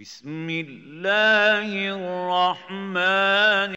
بسم الله الرحمن